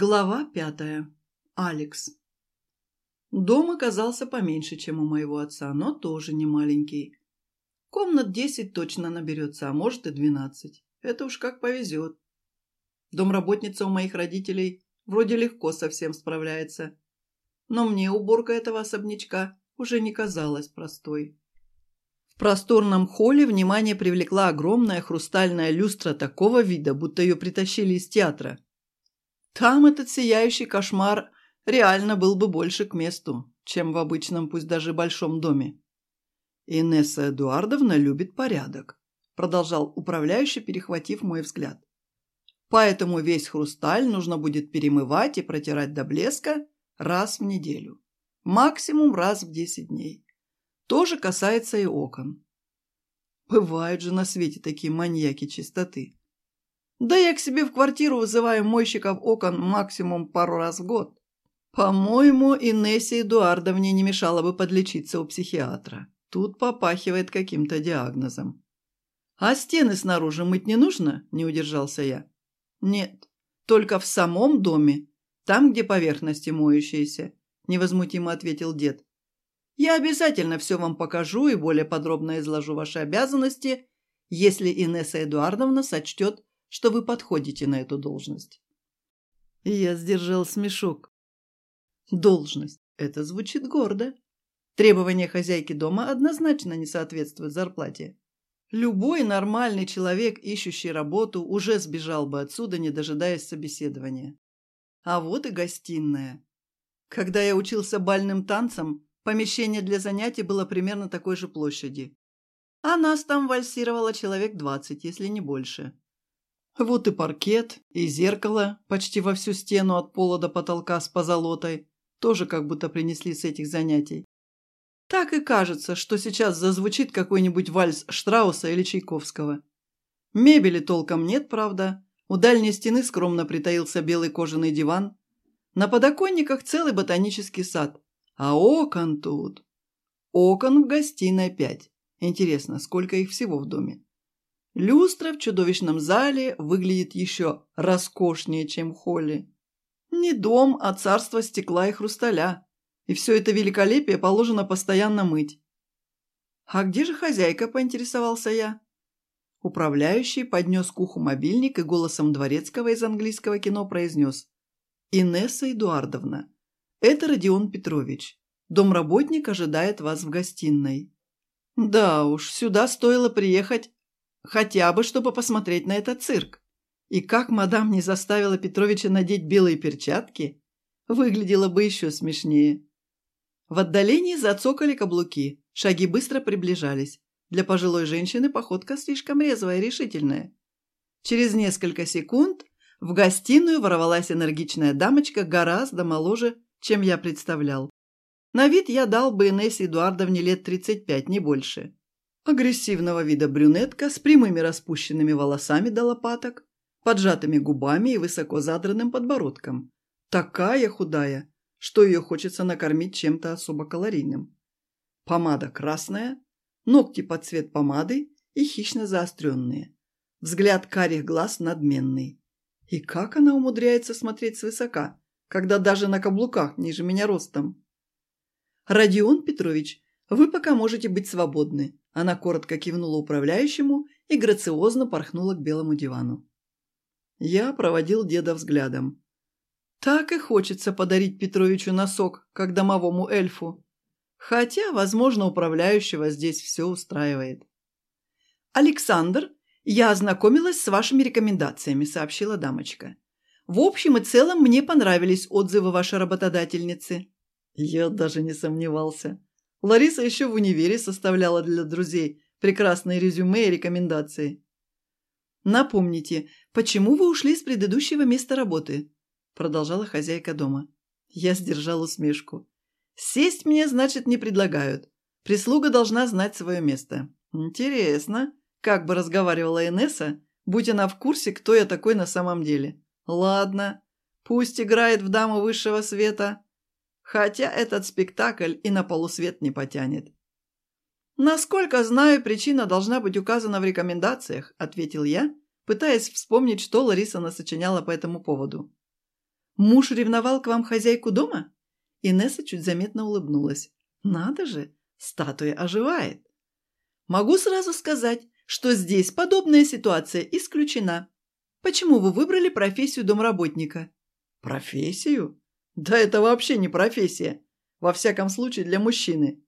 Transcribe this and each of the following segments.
Глава пятая. Алекс. Дом оказался поменьше, чем у моего отца, но тоже не маленький. Комнат десять точно наберется, а может и двенадцать. Это уж как повезет. Домработница у моих родителей вроде легко совсем справляется. Но мне уборка этого особнячка уже не казалась простой. В просторном холле внимание привлекла огромная хрустальная люстра такого вида, будто ее притащили из театра – там этот сияющий кошмар реально был бы больше к месту, чем в обычном, пусть даже большом доме. «Инесса Эдуардовна любит порядок», – продолжал управляющий, перехватив мой взгляд. «Поэтому весь хрусталь нужно будет перемывать и протирать до блеска раз в неделю. Максимум раз в десять дней. То же касается и окон». «Бывают же на свете такие маньяки чистоты», да я к себе в квартиру вызываю мойщиков окон максимум пару раз в год. По-моему, Инессе Эдуардовне не мешало бы подлечиться у психиатра. Тут попахивает каким-то диагнозом. «А стены снаружи мыть не нужно?» – не удержался я. «Нет, только в самом доме, там, где поверхности моющиеся», – невозмутимо ответил дед. «Я обязательно все вам покажу и более подробно изложу ваши обязанности, если Инесса Эдуардовна сочтет что вы подходите на эту должность. Я сдержал смешок. Должность. Это звучит гордо. Требования хозяйки дома однозначно не соответствуют зарплате. Любой нормальный человек, ищущий работу, уже сбежал бы отсюда, не дожидаясь собеседования. А вот и гостиная. Когда я учился бальным танцам, помещение для занятий было примерно такой же площади. А нас там вальсировало человек двадцать, если не больше. Вот и паркет, и зеркало почти во всю стену от пола до потолка с позолотой тоже как будто принесли с этих занятий. Так и кажется, что сейчас зазвучит какой-нибудь вальс Штрауса или Чайковского. Мебели толком нет, правда. У дальней стены скромно притаился белый кожаный диван. На подоконниках целый ботанический сад. А окон тут. Окон в гостиной пять. Интересно, сколько их всего в доме? Люстра в чудовищном зале выглядит еще роскошнее, чем холли. Не дом, а царство стекла и хрусталя. И все это великолепие положено постоянно мыть. «А где же хозяйка?» – поинтересовался я. Управляющий поднес к уху мобильник и голосом дворецкого из английского кино произнес. «Инесса Эдуардовна, это Родион Петрович. Домработник ожидает вас в гостиной». «Да уж, сюда стоило приехать хотя бы, чтобы посмотреть на этот цирк. И как мадам не заставила Петровича надеть белые перчатки, выглядело бы еще смешнее. В отдалении зацокали каблуки, шаги быстро приближались. Для пожилой женщины походка слишком резвая и решительная. Через несколько секунд в гостиную ворвалась энергичная дамочка гораздо моложе, чем я представлял. На вид я дал бы Инессе Эдуардовне лет 35, не больше. Агрессивного вида брюнетка с прямыми распущенными волосами до лопаток, поджатыми губами и высоко задранным подбородком. Такая худая, что ее хочется накормить чем-то особо калорийным. Помада красная, ногти под цвет помады и хищно заостренные. Взгляд карих глаз надменный. И как она умудряется смотреть свысока, когда даже на каблуках ниже меня ростом? «Родион Петрович, вы пока можете быть свободны», она коротко кивнула управляющему и грациозно порхнула к белому дивану. Я проводил деда взглядом. Так и хочется подарить Петровичу носок, как домовому эльфу. Хотя, возможно, управляющего здесь все устраивает. «Александр, я ознакомилась с вашими рекомендациями», – сообщила дамочка. «В общем и целом мне понравились отзывы вашей работодательницы». Я даже не сомневался. Лариса еще в универе составляла для друзей прекрасные резюме и рекомендации. «Напомните, почему вы ушли с предыдущего места работы?» – продолжала хозяйка дома. Я сдержал усмешку. «Сесть мне, значит, не предлагают. Прислуга должна знать свое место». «Интересно, как бы разговаривала Энесса, будь она в курсе, кто я такой на самом деле. Ладно, пусть играет в даму высшего света, хотя этот спектакль и на полусвет не потянет. «Насколько знаю, причина должна быть указана в рекомендациях», – ответил я, пытаясь вспомнить, что Лариса насочиняла по этому поводу. «Муж ревновал к вам хозяйку дома?» Инесса чуть заметно улыбнулась. «Надо же, статуя оживает!» «Могу сразу сказать, что здесь подобная ситуация исключена. Почему вы выбрали профессию домработника?» «Профессию?» Да это вообще не профессия. Во всяком случае, для мужчины.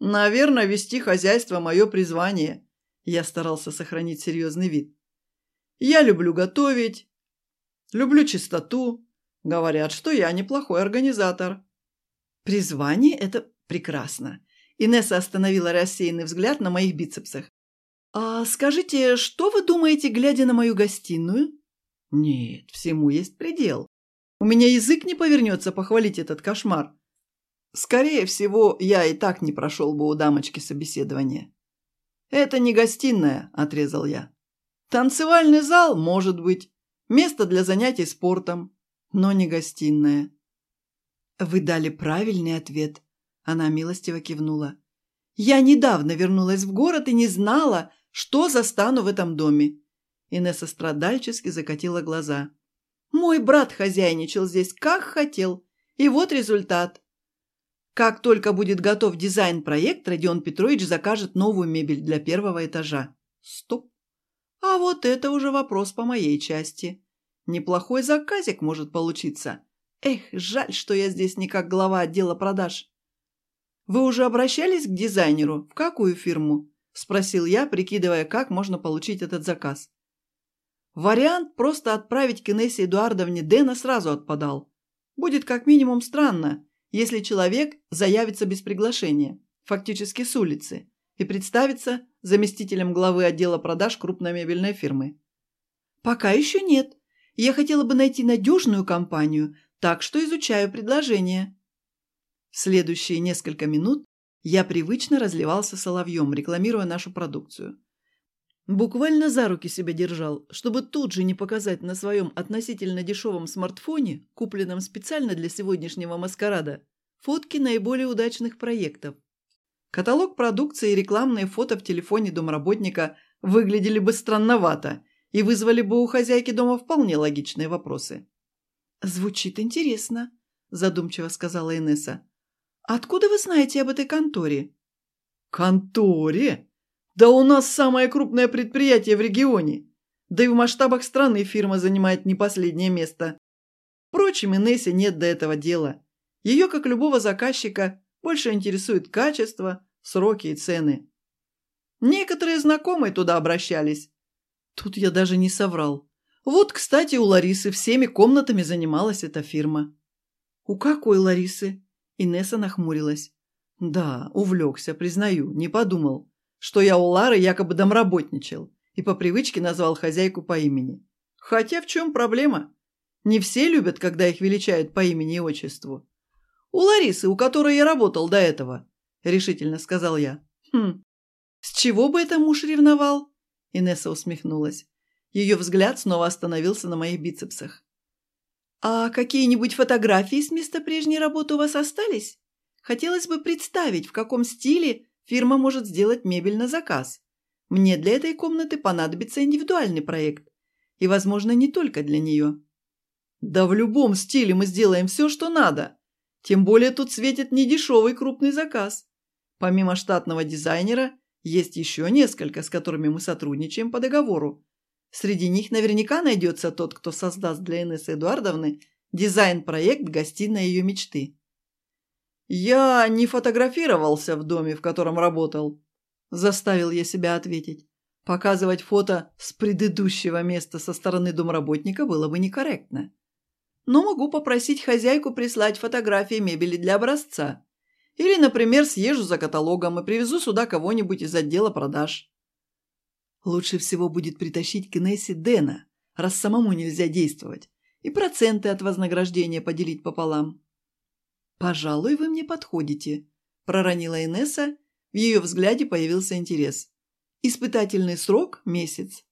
Наверное, вести хозяйство – мое призвание. Я старался сохранить серьезный вид. Я люблю готовить, люблю чистоту. Говорят, что я неплохой организатор. Призвание – это прекрасно. Инесса остановила рассеянный взгляд на моих бицепсах. «А скажите, что вы думаете, глядя на мою гостиную?» «Нет, всему есть предел. У меня язык не повернется похвалить этот кошмар. Скорее всего, я и так не прошел бы у дамочки собеседование. «Это не гостиная», – отрезал я. «Танцевальный зал, может быть, место для занятий спортом, но не гостиная». «Вы дали правильный ответ», – она милостиво кивнула. «Я недавно вернулась в город и не знала, что застану в этом доме». Инесса страдальчески закатила глаза. Мой брат хозяйничал здесь как хотел. И вот результат. Как только будет готов дизайн-проект, Родион Петрович закажет новую мебель для первого этажа. Стоп. А вот это уже вопрос по моей части. Неплохой заказик может получиться. Эх, жаль, что я здесь не как глава отдела продаж. Вы уже обращались к дизайнеру? В какую фирму? Спросил я, прикидывая, как можно получить этот заказ. Вариант просто отправить к Инессе Эдуардовне Дэна сразу отпадал. Будет как минимум странно, если человек заявится без приглашения, фактически с улицы, и представится заместителем главы отдела продаж крупной мебельной фирмы. «Пока еще нет. Я хотела бы найти надежную компанию, так что изучаю предложение». В следующие несколько минут я привычно разливался соловьем, рекламируя нашу продукцию. Буквально за руки себя держал, чтобы тут же не показать на своем относительно дешевом смартфоне, купленном специально для сегодняшнего маскарада, фотки наиболее удачных проектов. Каталог продукции и рекламные фото в телефоне домработника выглядели бы странновато и вызвали бы у хозяйки дома вполне логичные вопросы. «Звучит интересно», – задумчиво сказала Инесса. «Откуда вы знаете об этой конторе?» «Конторе?» Да у нас самое крупное предприятие в регионе. Да и в масштабах страны фирма занимает не последнее место. Впрочем, Инессе нет до этого дела. Ее, как любого заказчика, больше интересует качество, сроки и цены. Некоторые знакомые туда обращались. Тут я даже не соврал. Вот, кстати, у Ларисы всеми комнатами занималась эта фирма. «У какой Ларисы?» Инесса нахмурилась. «Да, увлекся, признаю, не подумал. что я у Лары якобы домработничал и по привычке назвал хозяйку по имени. Хотя в чем проблема? Не все любят, когда их величают по имени и отчеству. У Ларисы, у которой я работал до этого», – решительно сказал я. «Хм, с чего бы это муж ревновал?» Инесса усмехнулась. Ее взгляд снова остановился на моих бицепсах. «А какие-нибудь фотографии с места прежней работы у Фирма может сделать мебель на заказ. Мне для этой комнаты понадобится индивидуальный проект. И, возможно, не только для нее. Да в любом стиле мы сделаем все, что надо. Тем более тут светит недешевый крупный заказ. Помимо штатного дизайнера, есть еще несколько, с которыми мы сотрудничаем по договору. Среди них наверняка найдется тот, кто создаст для Инессы Эдуардовны дизайн-проект гостиной ее мечты. «Я не фотографировался в доме, в котором работал», – заставил я себя ответить. Показывать фото с предыдущего места со стороны домработника было бы некорректно. Но могу попросить хозяйку прислать фотографии мебели для образца. Или, например, съезжу за каталогом и привезу сюда кого-нибудь из отдела продаж. Лучше всего будет притащить к Нессе Дэна, раз самому нельзя действовать, и проценты от вознаграждения поделить пополам. «Пожалуй, вы мне подходите», – проронила Инесса. В ее взгляде появился интерес. «Испытательный срок – месяц.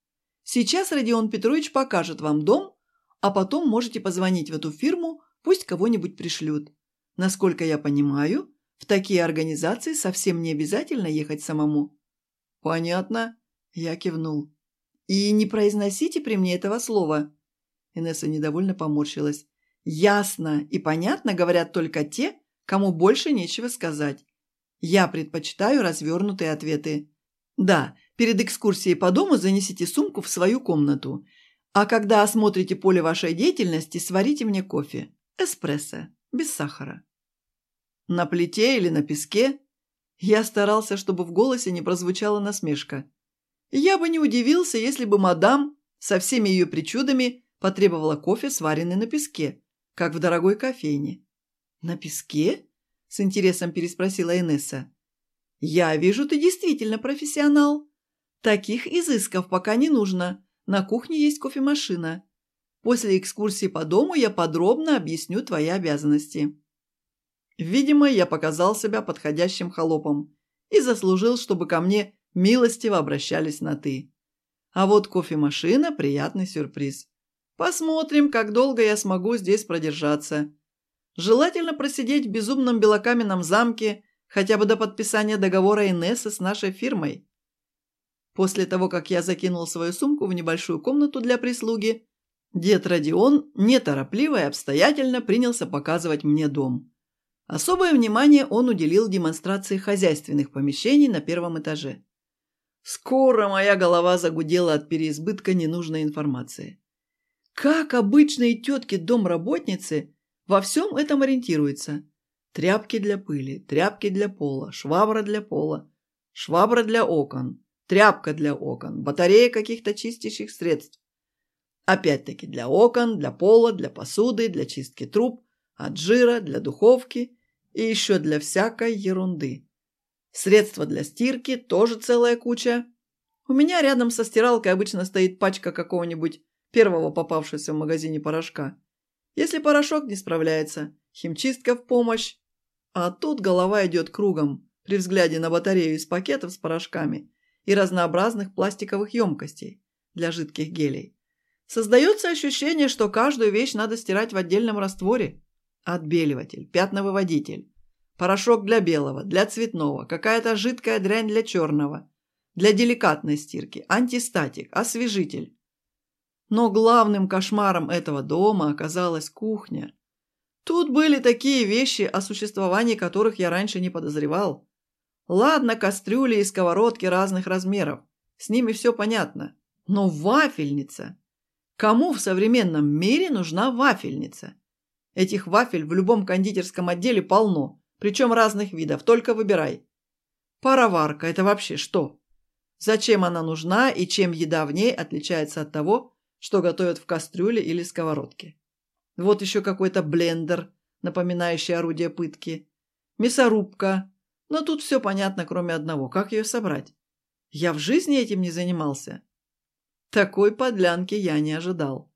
Сейчас Родион Петрович покажет вам дом, а потом можете позвонить в эту фирму, пусть кого-нибудь пришлют. Насколько я понимаю, в такие организации совсем не обязательно ехать самому». «Понятно», – я кивнул. «И не произносите при мне этого слова». Инесса недовольно поморщилась. Ясно и понятно говорят только те, кому больше нечего сказать. Я предпочитаю развернутые ответы. Да, перед экскурсией по дому занесите сумку в свою комнату. А когда осмотрите поле вашей деятельности, сварите мне кофе. Эспрессо, без сахара. На плите или на песке? Я старался, чтобы в голосе не прозвучала насмешка. Я бы не удивился, если бы мадам со всеми ее причудами потребовала кофе, сваренный на песке как в дорогой кофейне. «На песке?» – с интересом переспросила Энесса. «Я вижу, ты действительно профессионал. Таких изысков пока не нужно. На кухне есть кофемашина. После экскурсии по дому я подробно объясню твои обязанности». Видимо, я показал себя подходящим холопом и заслужил, чтобы ко мне милостиво обращались на «ты». А вот кофемашина – приятный сюрприз. Посмотрим, как долго я смогу здесь продержаться. Желательно просидеть в безумном белокаменном замке хотя бы до подписания договора Инессы с нашей фирмой. После того, как я закинул свою сумку в небольшую комнату для прислуги, дед Родион неторопливо и обстоятельно принялся показывать мне дом. Особое внимание он уделил демонстрации хозяйственных помещений на первом этаже. Скоро моя голова загудела от переизбытка ненужной информации. Как обычные тетки домработницы во всем этом ориентируются. Тряпки для пыли, тряпки для пола, швабра для пола, швабра для окон, тряпка для окон, батарея каких-то чистящих средств. Опять-таки для окон, для пола, для посуды, для чистки труб, от жира, для духовки и еще для всякой ерунды. Средства для стирки тоже целая куча. У меня рядом со стиралкой обычно стоит пачка какого-нибудь первого попавшегося в магазине порошка. Если порошок не справляется, химчистка в помощь. А тут голова идет кругом при взгляде на батарею из пакетов с порошками и разнообразных пластиковых емкостей для жидких гелей. Создается ощущение, что каждую вещь надо стирать в отдельном растворе. Отбеливатель, пятновыводитель, порошок для белого, для цветного, какая-то жидкая дрянь для черного, для деликатной стирки, антистатик, освежитель. Но главным кошмаром этого дома оказалась кухня. Тут были такие вещи, о существовании которых я раньше не подозревал. Ладно, кастрюли и сковородки разных размеров. С ними все понятно. Но вафельница! Кому в современном мире нужна вафельница? Этих вафель в любом кондитерском отделе полно, причем разных видов, только выбирай. Пароварка – это вообще что? Зачем она нужна и чем еда в ней отличается от того, что готовят в кастрюле или сковородке? Вот еще какой-то блендер, напоминающий орудие пытки. Мясорубка. Но тут все понятно, кроме одного. Как ее собрать? Я в жизни этим не занимался. Такой подлянки я не ожидал.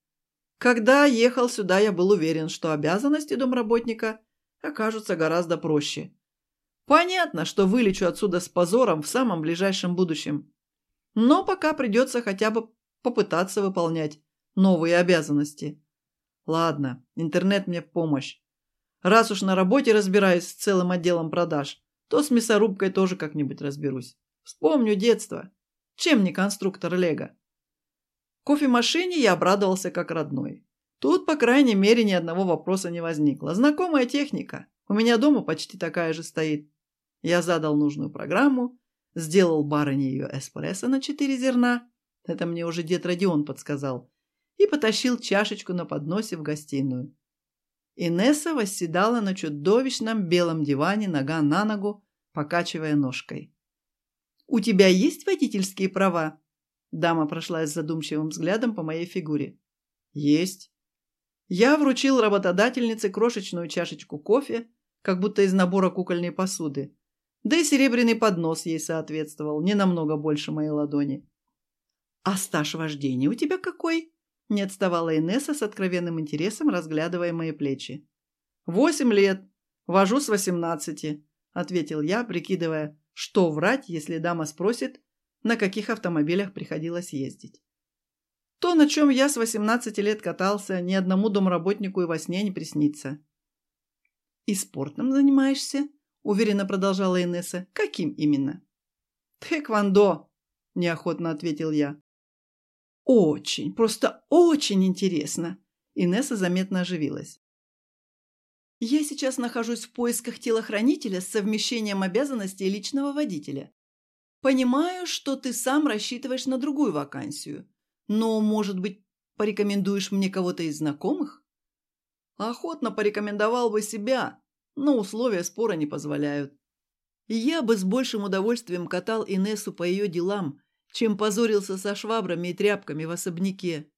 Когда ехал сюда, я был уверен, что обязанности попытаться выполнять новые обязанности. Ладно, интернет мне в помощь. Раз уж на работе разбираюсь с целым отделом продаж, то с мясорубкой тоже как-нибудь разберусь. Вспомню детство. Чем не конструктор Лего? Кофемашине я обрадовался как родной. Тут, по крайней мере, ни одного вопроса не возникло. Знакомая техника. У меня дома почти такая же стоит. Я задал нужную программу, сделал барыне ее эспрессо на четыре зерна это мне уже дед Родион подсказал. И потащил чашечку на подносе в гостиную. Инесса восседала на чудовищном белом диване нога на ногу, покачивая ножкой. «У тебя есть водительские права?» Дама прошла с задумчивым взглядом по моей фигуре. «Есть». Я вручил работодательнице крошечную чашечку кофе, как будто из набора кукольной посуды. Да и серебряный поднос ей соответствовал, не намного больше моей ладони. «А стаж вождения у тебя какой?» Не отставала Инесса с откровенным интересом, разглядывая мои плечи. «Восемь лет. Вожу с восемнадцати», — ответил я, прикидывая, что врать, если дама спросит, на каких автомобилях приходилось ездить. То, на чем я с 18 лет катался, ни одному домработнику и во сне не приснится. «И спортом занимаешься?» – уверенно продолжала Инесса. «Каким именно?» «Тэквондо», – неохотно ответил я. «Очень, просто очень интересно!» Инесса заметно оживилась. Я сейчас нахожусь в поисках телохранителя с совмещением обязанностей личного водителя. Понимаю, что ты сам рассчитываешь на другую вакансию, но, может быть, порекомендуешь мне кого-то из знакомых? Охотно порекомендовал бы себя, но условия спора не позволяют. Я бы с большим удовольствием катал Инессу по ее делам, чем позорился со швабрами и тряпками в особняке.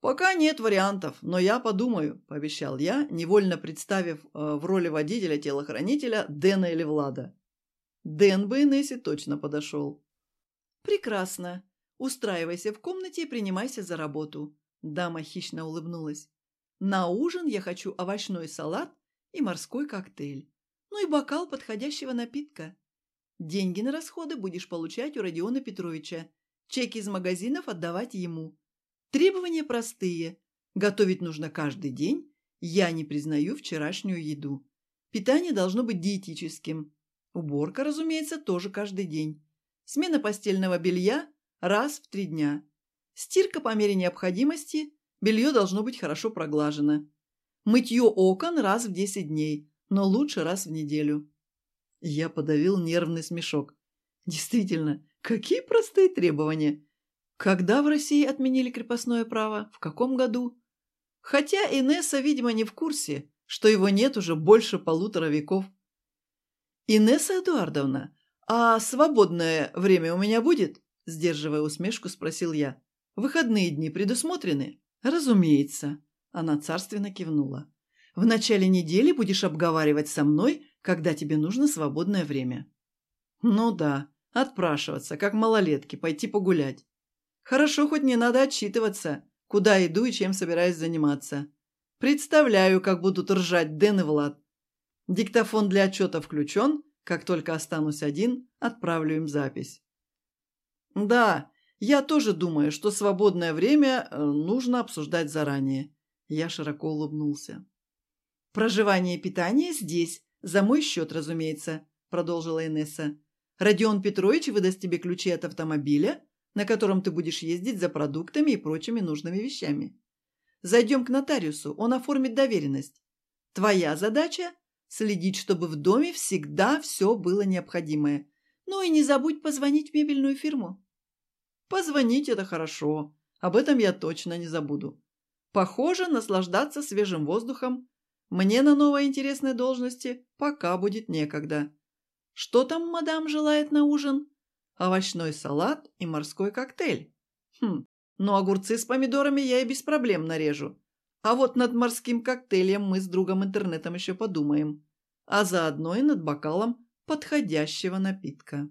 «Пока нет вариантов, но я подумаю», – пообещал я, невольно представив э, в роли водителя-телохранителя Дэна или Влада. Дэн бы Инессе точно подошел. «Прекрасно. Устраивайся в комнате и принимайся за работу», – дама хищно улыбнулась. «На ужин я хочу овощной салат и морской коктейль, ну и бокал подходящего напитка». Деньги на расходы будешь получать у Родиона Петровича. Чеки из магазинов отдавать ему. Требования простые. Готовить нужно каждый день. Я не признаю вчерашнюю еду. Питание должно быть диетическим. Уборка, разумеется, тоже каждый день. Смена постельного белья раз в три дня. Стирка по мере необходимости. Белье должно быть хорошо проглажено. Мытье окон раз в 10 дней, но лучше раз в неделю. Я подавил нервный смешок. Действительно, какие простые требования. Когда в России отменили крепостное право? В каком году? Хотя Инесса, видимо, не в курсе, что его нет уже больше полутора веков. «Инесса Эдуардовна, а свободное время у меня будет?» Сдерживая усмешку, спросил я. «Выходные дни предусмотрены?» «Разумеется», – она царственно кивнула. «В начале недели будешь обговаривать со мной когда тебе нужно свободное время. Ну да, отпрашиваться, как малолетки, пойти погулять. Хорошо, хоть не надо отчитываться, куда иду и чем собираюсь заниматься. Представляю, как будут ржать Дэн и Влад. Диктофон для отчета включен, как только останусь один, отправлю им запись. Да, я тоже думаю, что свободное время э, нужно обсуждать заранее. Я широко улыбнулся. Проживание и питание здесь, за мой счет, разумеется, продолжила Инесса. Родион Петрович выдаст тебе ключи от автомобиля, на котором ты будешь ездить за продуктами и прочими нужными вещами. Зайдем к нотариусу, он оформит доверенность. Твоя задача – следить, чтобы в доме всегда все было необходимое. Ну и не забудь позвонить в мебельную фирму. Позвонить – это хорошо. Об этом я точно не забуду. Похоже, наслаждаться свежим воздухом Мне на новой интересной должности пока будет некогда. Что там мадам желает на ужин? Овощной салат и морской коктейль. Хм, ну огурцы с помидорами я и без проблем нарежу. А вот над морским коктейлем мы с другом-интернетом еще подумаем. А заодно и над бокалом подходящего напитка.